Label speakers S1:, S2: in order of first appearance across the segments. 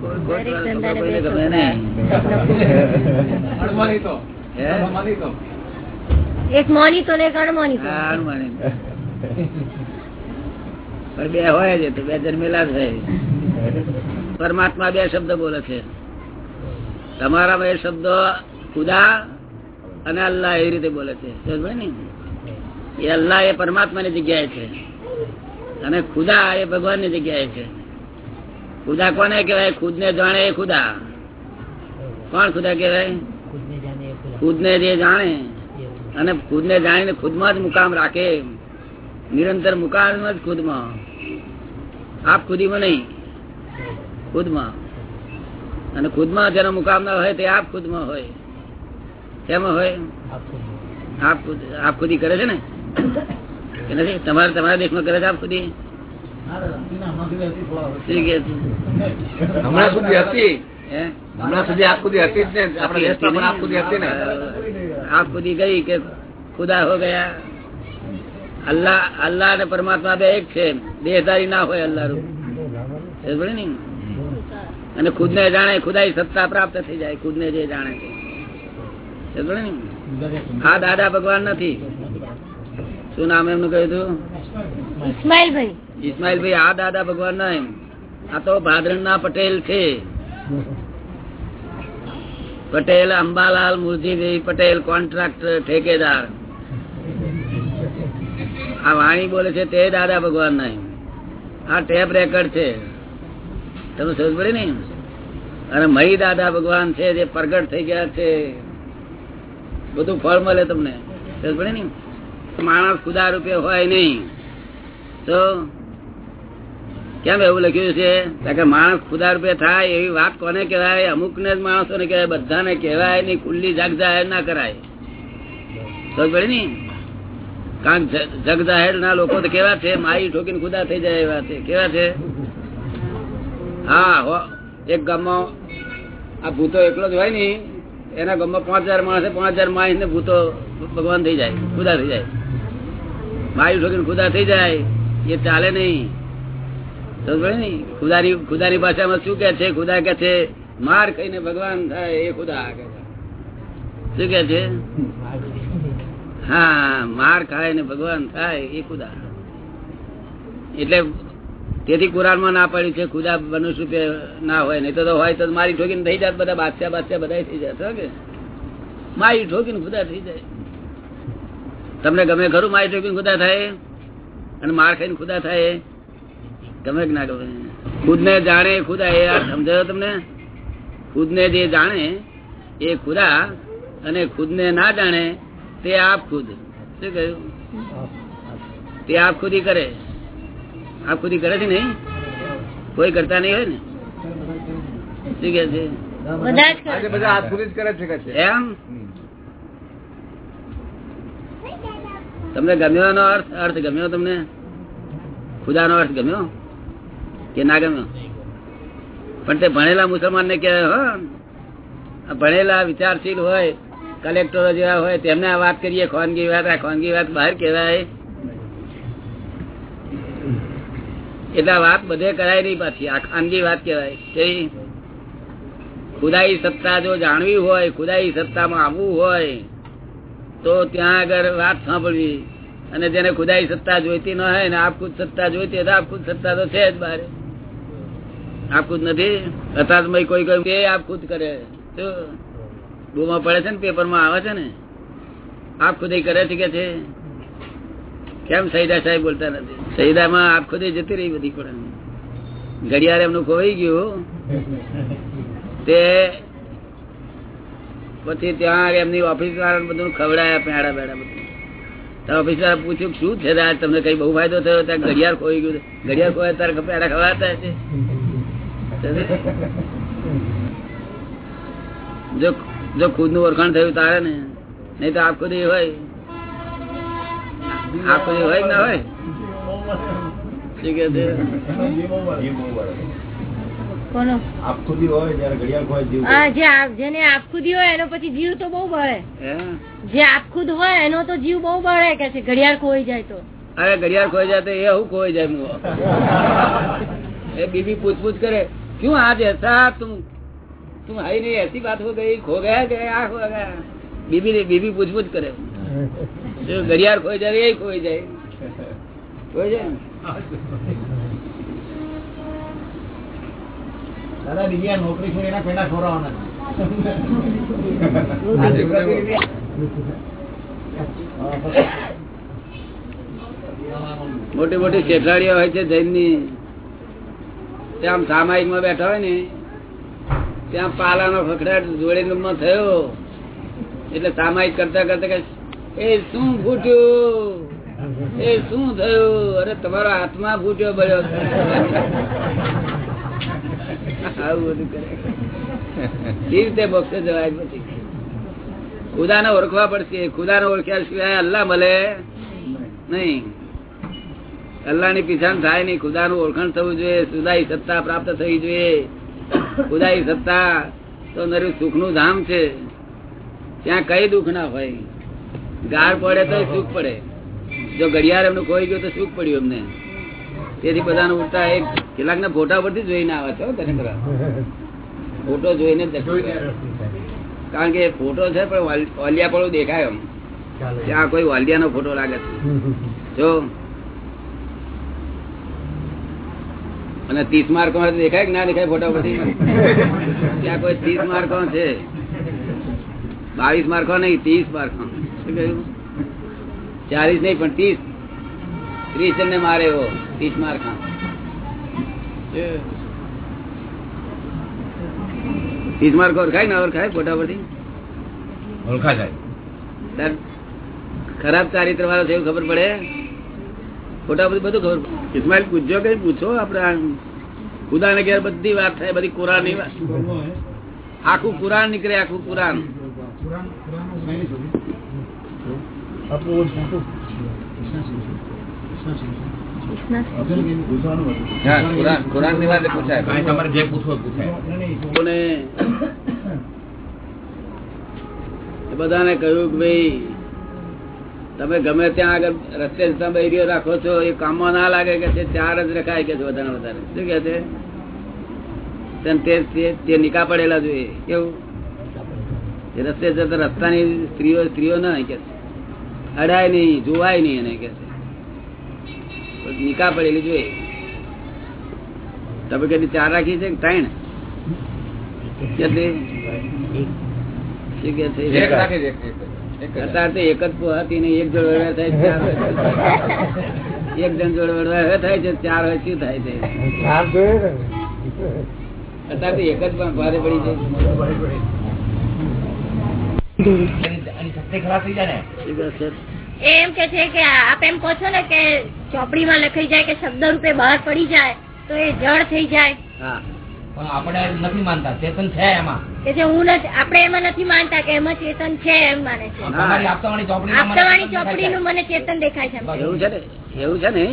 S1: બે
S2: તો
S1: એક ને
S3: અણમાની. પણ બે હોય છે તો બે જન્મેલા જ પરમાત્મા બે શબ્દ બોલે છે. તમારા એ શબ્દો ખુદા અને અલ્લાહ એવી રીતે બોલે છે. સમજ એ અલ્લાહ એ પરમાત્માની જગ્યાએ છે. અને ખુદા એ ભગવાનની જગ્યાએ છે. ખુદા કોને કહેવાય? ખુદ ને જાણે એ ખુદા. કોણ ખુદા કહેવાય? ખુદ. ને જે જાણે. અને ખુદ ને જાણીને ખુદમાં જ મુકામ રાખે. નિરંતર મુકામ જ ખુદમાં. આપ ખુદીમાં નહીં. ખુદમાં. અને ખુદમાં જેનો મુકામ ના હોય તે આપ ખુદમાં હોય. શેમાં હોય? આપ ખુદ આપ ખુદી કરે છે ને? તમારે તમારા દેશમાં કરે છે આપ ખુદી?
S2: હમણાં સુધી હતી. હમણાં સુધી આપ સુધી હતી જ ને. આપડે દેશમાં પણ હતી ને?
S3: આપ ખુદી ગઈ કે ખુદા હો ગયા. અલ્લાહ અલ્લાહ અને પરમાત્મા બે એક છે. દેહધારી ના હોય અલ્લાહ રૂપ ને? અને ખુદ ને જાણે ખુદાઈ સત્તા પ્રાપ્ત થઈ જાય ખુદ ને જે જાણે છે. આ દાદા ભગવાન નથી. શું નામ એમનું કહ્યું હતું
S1: ઇસ્માઇલભાઈ.
S3: ઇસ્માઇલભાઈ, આ દાદા ભગવાન ના એમ. આ તો ભાદરણ ના પટેલ છે. પટેલ, અંબાલાલ, મુરજીભાઈ પટેલ, કોન્ટ્રાક્ટર, ઠેકેદાર. આ વાણી બોલે છે તે દાદા ભગવાન ના આ ટેપ રેકર્ડ છે. તમે સમજ પડે ને અને મહી દાદા ભગવાન છે જે પ્રગટ થઈ ગયા છે. બધું ફળ મળે તમને. સમજ પડે ને માણસ ખુદા રૂપે હોય નહીં. તો કેમ એવું લખ્યું છે? કે માણસ ખુદા રૂપે થાય એવી વાત કોને કહેવાય? અમુક ને જ માણસો ને કહેવાય, બધાને કહેવાય નહીં ખુલ્લી જગ જાહેર ના કરાય. સમજ પડે ની? કારણ જગ જાહેર ના લોકો તો કેવા છે? માઈ ઠોકીને ખુદા થઈ જાય એવા છે. કેવા છે? હા એક ગામમાં આ ભૂતો એકલો જ હોય ને, એના ગામમાં પાંચ હજાર માણસે પાંચ હજાર માણસ ને ભૂતો ભગવાન થઈ જાય, ખુદા થઈ જાય. માઈ ઠોકીને ખુદા થઈ જાય, એ ચાલે નહીં. ને ખુદાની ખુદાની ભાષામાં શું કે છે? ખુદા કે છે, માર કહીને ભગવાન થાય એ ખુદા શું કે છે? હા, માર ખાય ને ભગવાન થાય એ ખુદા. એટલે તેથી કુરાનમાં ના પડ્યું છે, ખુદા મનુષ્ય રૂપે ના હોય. નહીં તો હોય તો મારી ઠોકીને થઈ જાય બધા બાદશાહ બાદશાહ બધા થઈ જાય કે? મારી ઠોકીને ખુદા થઈ જાય. તમને ગમે ખરું, મારી ઠોકીને ખુદા થાય? અને માર ખાઈને ખુદા થાય? ગમે કે ના ગમે. ખુદ ને જાણે ખુદા એ આ સમજાયો તમને? ખુદ ને જે જાણે એ ખુદા અને ખુદ ને ના જાણે તે આપ ખુદ. શું કહ્યું? તે આપ ખુદી કરે. આપ ખુદી કરે છે નહીં? કોઈ કરતા નહીં હોય ને? શું કે છે?
S1: બધા
S2: સુધી જ કરે છે
S3: એમ? તમને ગમ્યો અર્થ? અર્થ ગમ્યો તમને? ખુદાનો અર્થ ગમ્યો? કે ના ગમ્યો પણ તે ભણેલા મુસલમાન ને કે હો ભણેલા વિચારશીલ હોય, કલેક્ટરો જેવા હોય, તેમને આ વાત કરીએ, ખાનગી વાત, આ ખાનગી વાત બહાર કહેવાય. એટલે વાત બધે કરાય નહીં પાછી, આ ખાનગી વાત કહેવાય. કે ખુદાઈ સત્તા જો જાણવી હોય, ખુદાઈ સત્તામાં આવવું હોય, તો ત્યાં આગળ વાત સાંભળવી. અને જેને ખુદાઈ સત્તા જોઈતી ન હોય ને, આપખુદ સત્તા જોઈતી હોય તો આપખુદ સત્તા તો છે જ બારે. આપખુદ નથી? અર્થાતમય કોઈ કોઈ કે આપકૂદ કરે. તો બૂમા પડે છે ને પેપરમાં આવે છે ને? આપખુદ કરે છે કે છે? કેમ સૈદા સાહેબ બોલતા નથી? સૈદામાં આપખુદ જતી રહી બધી પણ. ઘડિયાળ એમનું ખોવાઈ ગયું. તે પછી ત્યાં એમની ઓફિસ વાળા બધું ખવડાયા પેડા બેડા બધું. ઓફિસ વાળા પૂછ્યું, શું છે તમને કઈ બહુ ફાયદો થયો? ત્યાં ઘડિયાળ ખોઈ ગયું ઘડિયાળ ખોવાય, તારે પેડા ખવાતા છે. જો જો ખુદનું ઓળખાણ થયું તારે ને નહીં તો આખો દી હોય. આખો દી હોય ના હોય? શું કે છે?
S1: કોનો?
S4: આપ ખુદી હોય ઘડિયાળ ખોવાય જીવ
S1: હા જે આપ- જેને હોય એનો પછી જીવ તો બહુ બળે.
S3: હે?
S1: જે આપખુદ હોય એનો તો જીવ બહુ બળે કે ઘડિયાળ ખોઈ જાય તો.
S3: અરે ઘડિયાળ ખોઈ જાય તો એ હું ખોઈ જાય એ બીબી પૂછપૂછ કરે. क्यों आज ऐसा तुम तुम है नहीं ऐसी बात हो गई खो गया गया हो गया बीबी ने बीबी पूछ पूछ करे जो घड़ियाल खोई जाए यही खोई जाए खोई जाए ને?
S4: દાદા બીજી આ નોકરી છોડી એના પેલા છોરાવાના
S2: આજે બરાબર.
S3: મોટી મોટી શેઠાડીઓ હોય છે જૈન ની ત્યાં સામાયિકમાં બેઠા હોય ને, ત્યાં પાલાનો ફકડાટ જોડે થયો. એટલે સામાયિક કરતા કરતા એ શું ફૂટ્યું? એ શું થયું? અરે, તમારો હાથમાં ફૂટ્યો બળ્યો આવું બધું કરે. એ રીતે મોક્ષે જવાય પછી? ખુદાને ઓળખવા પડશે. ખુદાને ઓળખ્યા સિવાય અલ્લાહ મળે નહીં. અલ્લાહની પીછાણ થાય નહીં. ખુદાનું ઓળખાણ થવું જોઈએ. સુદાઈ સત્તા પ્રાપ્ત થવી જોઈએ. ખુદાઈ સત્તા તો નરું સુખનું ધામ છે. ત્યાં કઈ દુઃખ ના હોય. ગાર પડે તો સુખ પડે. જો ઘડિયાળ એમનું ખોઈ ગયું તો સુખ પડ્યું એમને. તેથી બધાને ઉઠતા એક કેટલાક ના ફોટા પરથી જોઈને આવે છે તને બધા. ફોટો જોઈને. કારણ કે ફોટો છે પણ વાલિયા પણ દેખાય એમ. ત્યાં કોઈ વાલિયા નો ફોટો લાગે છે જો અને ત્રીસ માર્કો દેખાય કે ના દેખાય ફોટા પરથી ત્યાં કોઈ ત્રીસ માર્કો છે. બાવીસ માર્કો નહીં ત્રીસ માર્કો. શું કહ્યું? ચાલીસ નહીં પણ ત્રીસ. ત્રીસ જણને મારે એવો ત્રીસ માર્કા. ત્રીસ માર્કો ઓળખાય ને ઓળખાય ફોટા પરથી
S2: ઓળખા જાય
S3: ખરાબ ચારિત્ર વાળો છે એવું ખબર પડે? ખોટા બધું બધું ખબર. ઇસ્માઇલ પૂછજો કઈ પૂછો આપડે ખુદા ને ઘેર બધી વાત થાય બધી કુરાનની વાત. આખું કુરાન નીકળે આખું કુરાન.
S2: હા કુરાન કુરાનની વાત પૂછાય.
S4: કાંઈ તમારે
S2: જે પૂછવો પૂછાય.
S3: લોકોને એ બધાને કહ્યું કે ભાઈ તમે ગમે ત્યાં આગળ રસ્તે તમે એરિયો રાખો છો એ કામમાં ના લાગે કે છે ચાર જ રખાય કે છે વધારે વધારે શું કે છે? તે- તે- તે નિકા પડેલા જોઈએ. કેવું? રસ્તે જતા રસ્તાની સ્ત્રીઓ સ્ત્રીઓ ના કે છે. અડાય નહીં જોવાય નહીં એને કે નિકા પડેલી જોઈએ. તમે કદી ચાર રાખી છે ત્રણ? કેટલી? શું કે છે?
S2: એક જ.
S3: અત્યારે તો એક જ પોહાતી ને એક જોડ વડવા થાય ચાર એક જણ જોડ વડવા હવે થાય છે ચાર હોય શું થાય છે અત્યારે તો એક જ પણ ભારે પડી
S1: જાય એમ કે છે કે આપ એમ કહો છો ને કે ચોપડીમાં લખાઈ જાય કે શબ્દ રૂપે બહાર પડી જાય તો એ જળ થઈ જાય.
S3: હા.
S5: પણ આપણે નથી માનતા ચેતન છે એમાં.
S1: એટલે હું નથી આપણે એમાં નથી માનતા કે એમાં ચેતન છે એમ માને છે.
S5: તમારી આપતાવાળી ચોપડી
S1: આપતાવાળી ચોપડી નું મને ચેતન દેખાય છે
S3: એવું છે ને એવું છે ને?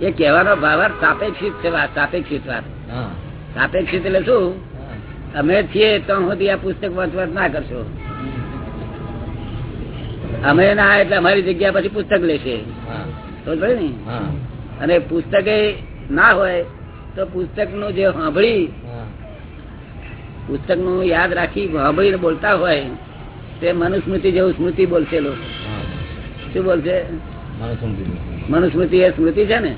S3: એ કહેવાનો ભાવાર્થ સાપેક્ષિત છે વાત સાપેક્ષિત વાત. સાપેક્ષિત એટલે શું? અમે છીએ તો સુધી આ પુસ્તક વાંચવાત ના કરશો. અમે ના એટલે અમારી જગ્યા પછી પુસ્તક લેશે. ને? અને પુસ્તકે ના હોય તો પુસ્તકનું જે સાંભળી પુસ્તકનું યાદ રાખી સાંભળીને બોલતા હોય તે મનુસ્મૃતિ જેવું સ્મૃતિ બોલશે લોકો શું બોલશે? મનુસ્મૃતિ. એ સ્મૃતિ છે ને?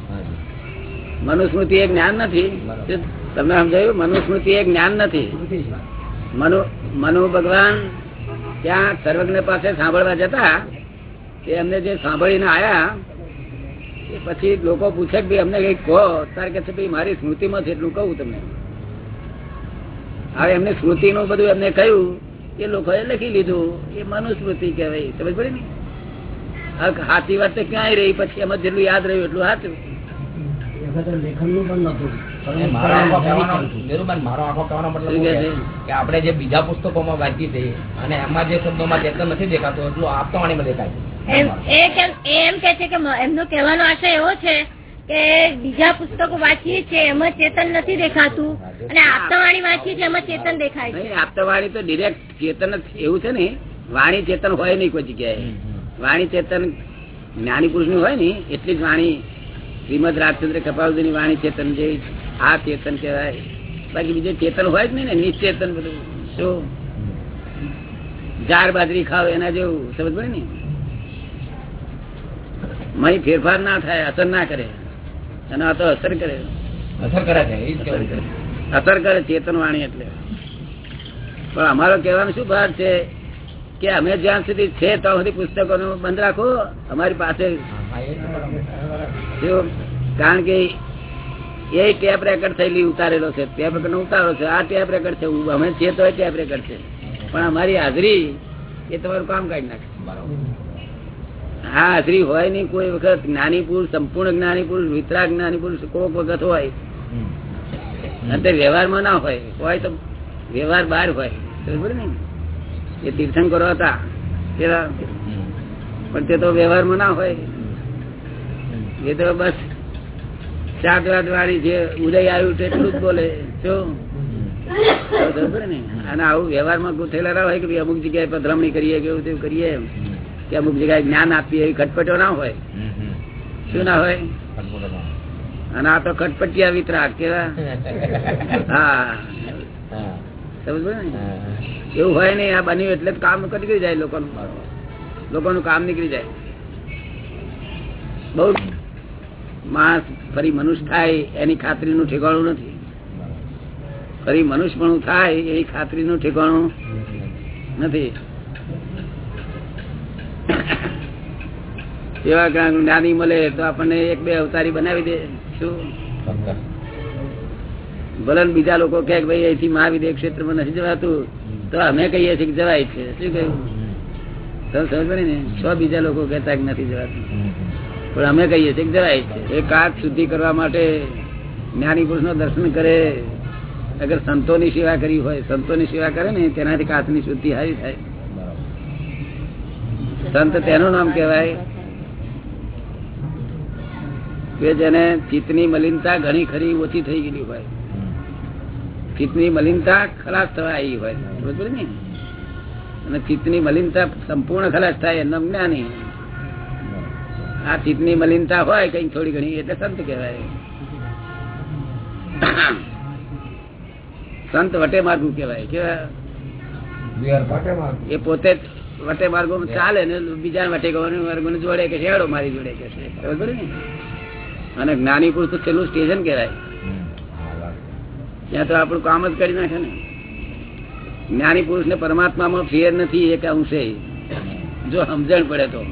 S3: મનુસ્મૃતિ એ જ્ઞાન નથી. તમને સમજાયું? મનુસ્મૃતિ એ જ્ઞાન નથી. મનુ મનુ ભગવાન ત્યાં સર્વજ્ઞ પાસે સાંભળવા જતા તે અમને જે સાંભળીને આયા એ પછી લોકો પૂછે કે અમને કઈ કહો. તારે કે છે ભાઈ મારી સ્મૃતિમાં છે એટલું કહું તમને. હવે એમને સ્મૃતિનું બધું એમને કહ્યું એ લોકોએ લખી લીધું. એ મનુસ્મૃતિ કહેવાય સમજ પડે ને? હવે સાચી વાત તો ક્યાંય રહી પછી એમાં જેટલું યાદ રહ્યું એટલું સાચું. છે?
S5: છે? આપણે જે બીજા પુસ્તકોમાં વાંચી છીએ અને એમાં જે શબ્દોમાં ચેતન નથી દેખાતો એટલું દેખાય
S1: એમ કે છે કે એમનો કહેવાનો આશય એવો છે કે બીજા પુસ્તકો વાંચીએ છીએ એમાં ચેતન નથી દેખાતું. અને આપતાવાણી વાંચીએ છીએ એમાં ચેતન દેખાય છે.
S3: આપતાવાણી તો ડિરેક્ટ ચેતન એવું છે ને? વાણી ચેતન હોય નહીં કોઈ જગ્યાએ. વાણી ચેતન જ્ઞાની પુરુષ હોય ને એટલી જ વાણી શ્રીમદ રાજચંદ્ર કપાલજી ની વાણી ચેતન જે આ ચેતન કહેવાય. બાકી બીજું ચેતન હોય જ નહીં ને નિશ્ચેતન બધું. શું? ઝાડ બાજરી ખાવ એના જેવું સમજ પડે ને? મહી ફેરફાર ના થાય અસર ના કરે. અને આ તો અસર કરે.
S5: અસર કરે છે
S3: અસર કરે. ચેતન વાણી એટલે. પણ અમારો કહેવાનો શું ભાર છે કે અમે જ્યાં સુધી છે ત્યાં સુધી પુસ્તકો બંધ રાખો અમારી પાસે કારણ કે એ ટેપ રેકર્ડ થયેલી ઉતારેલો છે ટેપ રેકર્ડ ઉતારો છે આ ટેપ રેકર્ડ છે અમે છે તો ટેપ રેકર્ડ છે. પણ અમારી હાજરી એ તમારું કામ કાઢી નાખે.
S5: બરાબર.
S3: હા હાજરી હોય નહીં કોઈ વખત જ્ઞાની પુરુષ સંપૂર્ણ જ્ઞાની પુરુષ વિતરા જ્ઞાની પુરુષ કોઈક વખત હોય. અને વ્યવહારમાં ના હોય હોય તો વ્યવહાર બહાર હોય. બરોબર ને? એ તીર્થંકરો હતા પણ તે તો વ્યવહારમાં ના હોય. એ તો બસ સાત રાત વાળી જે ઉદય આવ્યું તેટલું જ બોલે શું બરોબર ને? અને આવું વ્યવહારમાં ગુથેલા હોય કે અમુક જગ્યાએ પધરામણી કરીએ કે એવું તેવું કરીએ કે અમુક જગ્યાએ જ્ઞાન આપીએ એવી ખટપટો ના હોય. શું ના હોય? અને આ તો ખટપટિયા વિતરાક કેવા? હા. સમજો ને? એવું હોય નહીં આ બન્યું એટલે કામ નીકળી જાય લોકોનું. લોકોનું કામ નીકળી જાય. બહુ માણસ ફરી મનુષ્ય થાય એની ખાતરીનું ઠેકાણું નથી. ફરી મનુષ્યપણું થાય એની ખાતરીનું ઠેકાણું નથી. એવા જ્ઞાની મળે તો આપણને એક બે અવતારી બનાવી દે. શું. ભલે બીજા લોકો કે ભાઈ અહીંથી મહાવિદ્ય ક્ષેત્રમાં નથી જવાતું. તો અમે કહીએ છીએ કે જવાય છે. શું કહ્યું? તમે સમજ પડી ને? છ બીજા લોકો કહેતા કે નથી જવાતું. પણ અમે કહીએ છીએ કે જવાય છે. એ કાચ શુદ્ધિ કરવા માટે જ્ઞાની પુરુષ દર્શન કરે. અગર સંતોની સેવા કરી હોય સંતોની સેવા કરે ને તેનાથી કાચની શુદ્ધિ હારી થાય. સંત તેનું નામ કહેવાય. કે જેને ચિત્તની મલિનતા ઘણી ખરી ઓછી થઈ ગયેલી હોય. ચિત્તની મલિનતા ખલાસ થવા આવી હોય. બરોબર ને? અને ચિત્તની મલિનતા સંપૂર્ણ ખલાસ થાય એનું જ્ઞાની આ ચિત્તની મલિનતા હોય કઈ થોડી ઘણી એટલે સંત કહેવાય. સંત વટે માર્ગું કહેવાય. કેવા? એ પોતે વટે માર્ગો ચાલે ને બીજા વટે માર્ગો જોડે કે શેડો મારી જોડે કે છે. બરોબર ને? અને જ્ઞાની પુરુષ તો છેલ્લું સ્ટેશન કહેવાય. ત્યાં તો આપણું કામ જ કરી નાખે ને. જ્ઞાની પુરુષ ને પરમાત્મામાં ફેર નથી એક અંશે. જો સમજણ પડે તો.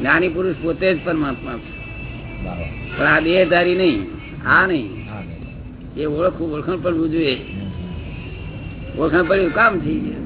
S3: જ્ઞાની પુરુષ પોતે જ પરમાત્મા છે. પણ આ દેહધારી નહીં આ નહીં. એ ઓળખવું ઓળખાણ પડવું જોઈએ. ઓળખાણ પડ્યું કામ થઈ ગયું.